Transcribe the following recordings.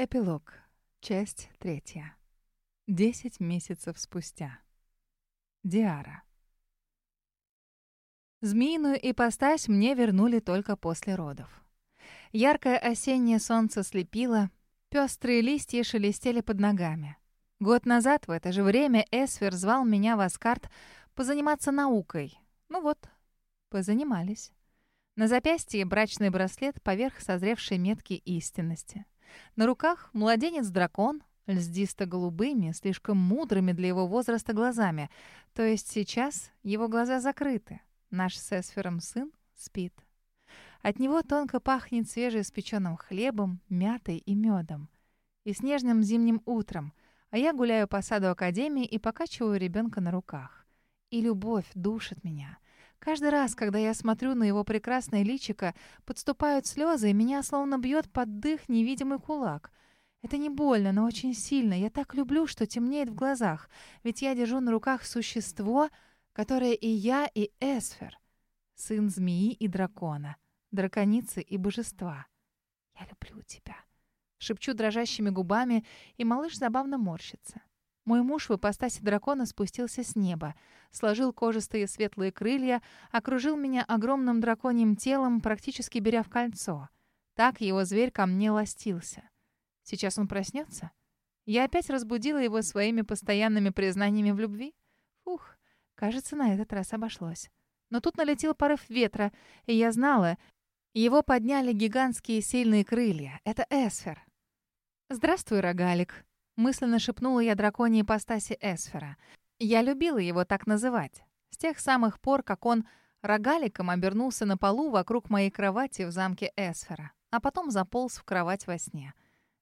Эпилог. Часть третья. Десять месяцев спустя. Диара. Змеиную ипостась мне вернули только после родов. Яркое осеннее солнце слепило, пестрые листья шелестели под ногами. Год назад в это же время Эсфер звал меня в Аскарт позаниматься наукой. Ну вот, позанимались. На запястье брачный браслет поверх созревшей метки истинности — на руках младенец-дракон, льздисто-голубыми, слишком мудрыми для его возраста глазами. То есть сейчас его глаза закрыты. Наш с Эсфером сын спит. От него тонко пахнет свежеиспеченным хлебом, мятой и медом. И снежным зимним утром, а я гуляю по саду Академии и покачиваю ребенка на руках. И любовь душит меня — Каждый раз, когда я смотрю на его прекрасное личико, подступают слезы, и меня словно бьет под дых невидимый кулак. Это не больно, но очень сильно. Я так люблю, что темнеет в глазах. Ведь я держу на руках существо, которое и я, и Эсфер. Сын змеи и дракона, драконицы и божества. «Я люблю тебя», — шепчу дрожащими губами, и малыш забавно морщится. Мой муж в ипостаси дракона спустился с неба, сложил кожистые светлые крылья, окружил меня огромным драконьим телом, практически беря в кольцо. Так его зверь ко мне ластился. Сейчас он проснется? Я опять разбудила его своими постоянными признаниями в любви? Фух, кажется, на этот раз обошлось. Но тут налетел порыв ветра, и я знала, его подняли гигантские сильные крылья. Это Эсфер. «Здравствуй, рогалик», Мысленно шепнула я драконьей ипостаси Эсфера. Я любила его так называть. С тех самых пор, как он рогаликом обернулся на полу вокруг моей кровати в замке Эсфера, а потом заполз в кровать во сне.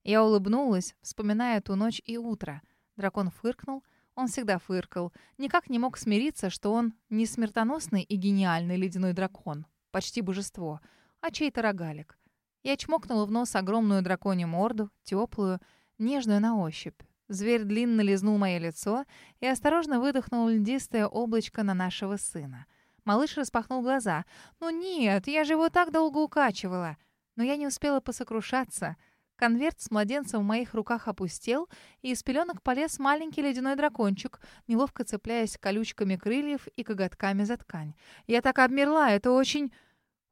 Я улыбнулась, вспоминая ту ночь и утро. Дракон фыркнул, он всегда фыркал, никак не мог смириться, что он не смертоносный и гениальный ледяной дракон, почти божество, а чей-то рогалик. Я чмокнула в нос огромную драконью морду, теплую, нежную на ощупь. Зверь длинно лизнул мое лицо и осторожно выдохнул льдистое облачко на нашего сына. Малыш распахнул глаза. «Ну нет, я же его так долго укачивала!» Но я не успела посокрушаться. Конверт с младенцем в моих руках опустел, и из пеленок полез маленький ледяной дракончик, неловко цепляясь колючками крыльев и коготками за ткань. Я так обмерла, это очень...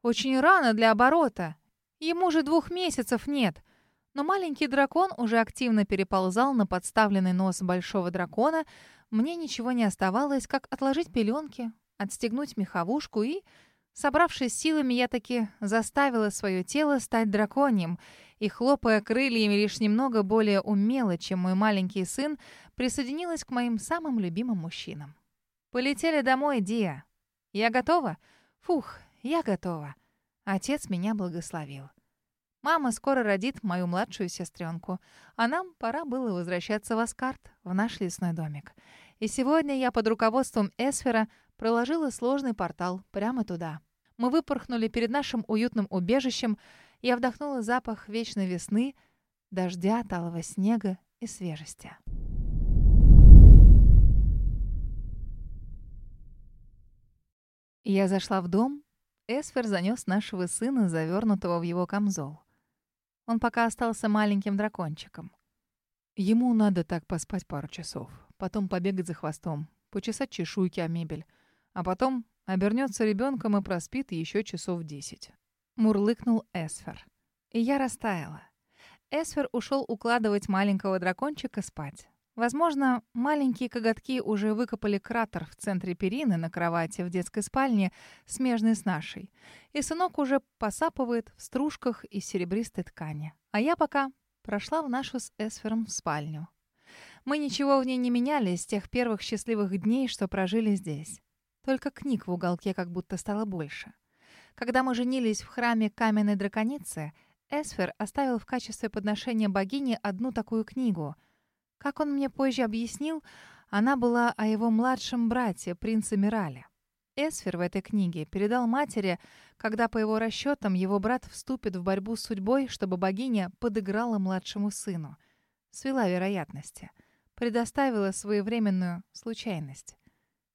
очень рано для оборота. Ему же двух месяцев нет. Но маленький дракон уже активно переползал на подставленный нос большого дракона. Мне ничего не оставалось, как отложить пеленки, отстегнуть меховушку и... Собравшись силами, я таки заставила свое тело стать драконьим, и, хлопая крыльями лишь немного более умело, чем мой маленький сын, присоединилась к моим самым любимым мужчинам. «Полетели домой, Диа. Я готова? Фух, я готова». Отец меня благословил. Мама скоро родит мою младшую сестренку, а нам пора было возвращаться в Аскарт, в наш лесной домик. И сегодня я под руководством Эсфера проложила сложный портал прямо туда. Мы выпорхнули перед нашим уютным убежищем, я вдохнула запах вечной весны, дождя, талого снега и свежести. Я зашла в дом. Эсфер занес нашего сына, завернутого в его камзол. Он пока остался маленьким дракончиком. Ему надо так поспать пару часов, потом побегать за хвостом, почесать чешуйки о мебель, а потом обернется ребенком и проспит еще часов десять. Мурлыкнул Эсфер. И я растаяла. Эсфер ушел укладывать маленького дракончика спать. Возможно, маленькие коготки уже выкопали кратер в центре перины на кровати в детской спальне, смежной с нашей. И сынок уже посапывает в стружках из серебристой ткани. А я пока прошла в нашу с Эсфером спальню. Мы ничего в ней не меняли с тех первых счастливых дней, что прожили здесь. Только книг в уголке как будто стало больше. Когда мы женились в храме каменной драконицы, Эсфер оставил в качестве подношения богини одну такую книгу — как он мне позже объяснил, она была о его младшем брате, принце Мирале. Эсфер в этой книге передал матери, когда, по его расчетам, его брат вступит в борьбу с судьбой, чтобы богиня подыграла младшему сыну. Свела вероятности. Предоставила своевременную случайность.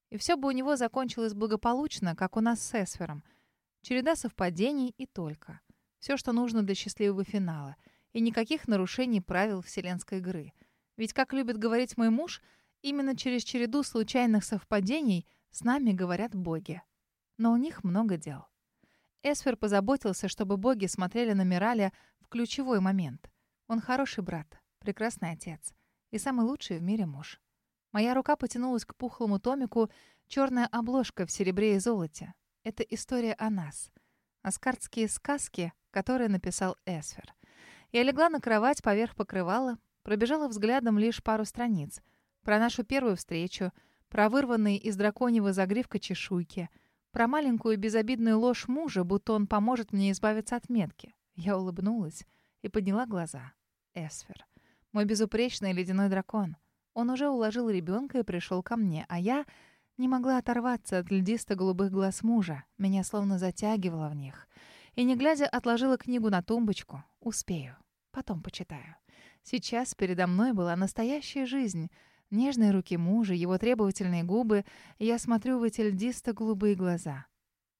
И все бы у него закончилось благополучно, как у нас с Эсфером. Череда совпадений и только. Все, что нужно для счастливого финала. и никаких нарушений правил вселенской игры. Ведь, как любит говорить мой муж, именно через череду случайных совпадений с нами говорят боги. Но у них много дел. Эсфер позаботился, чтобы боги смотрели на Мираля в ключевой момент. Он хороший брат, прекрасный отец и самый лучший в мире муж. Моя рука потянулась к пухлому томику, черная обложка в серебре и золоте. Это история о нас. Аскардские сказки, которые написал Эсфер. Я легла на кровать поверх покрывала, пробежала взглядом лишь пару страниц. Про нашу первую встречу, про вырванные из драконьего загривка чешуйки, про маленькую безобидную ложь мужа, будто он поможет мне избавиться от метки. Я улыбнулась и подняла глаза. Эсфер. Мой безупречный ледяной дракон. Он уже уложил ребенка и пришел ко мне, а я не могла оторваться от льдисто-голубых глаз мужа. Меня словно затягивало в них и, не глядя, отложила книгу на тумбочку. Успею. Потом почитаю. Сейчас передо мной была настоящая жизнь. Нежные руки мужа, его требовательные губы. Я смотрю в эти льдисто-голубые глаза.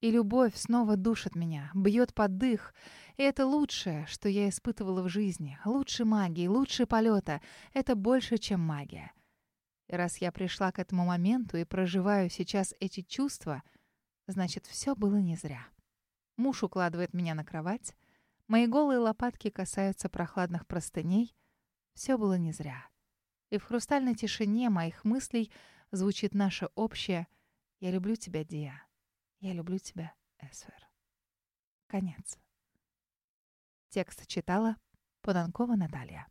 И любовь снова душит меня, бьет под дых. И это лучшее, что я испытывала в жизни. Лучше магии, лучше полета. Это больше, чем магия. И раз я пришла к этому моменту и проживаю сейчас эти чувства, значит, все было не зря. Муж укладывает меня на кровать. Мои голые лопатки касаются прохладных простыней. Все было не зря. И в хрустальной тишине моих мыслей звучит наше общее «Я люблю тебя, Диа. Я люблю тебя, Эсвер». Конец. Текст читала Поданкова Наталья.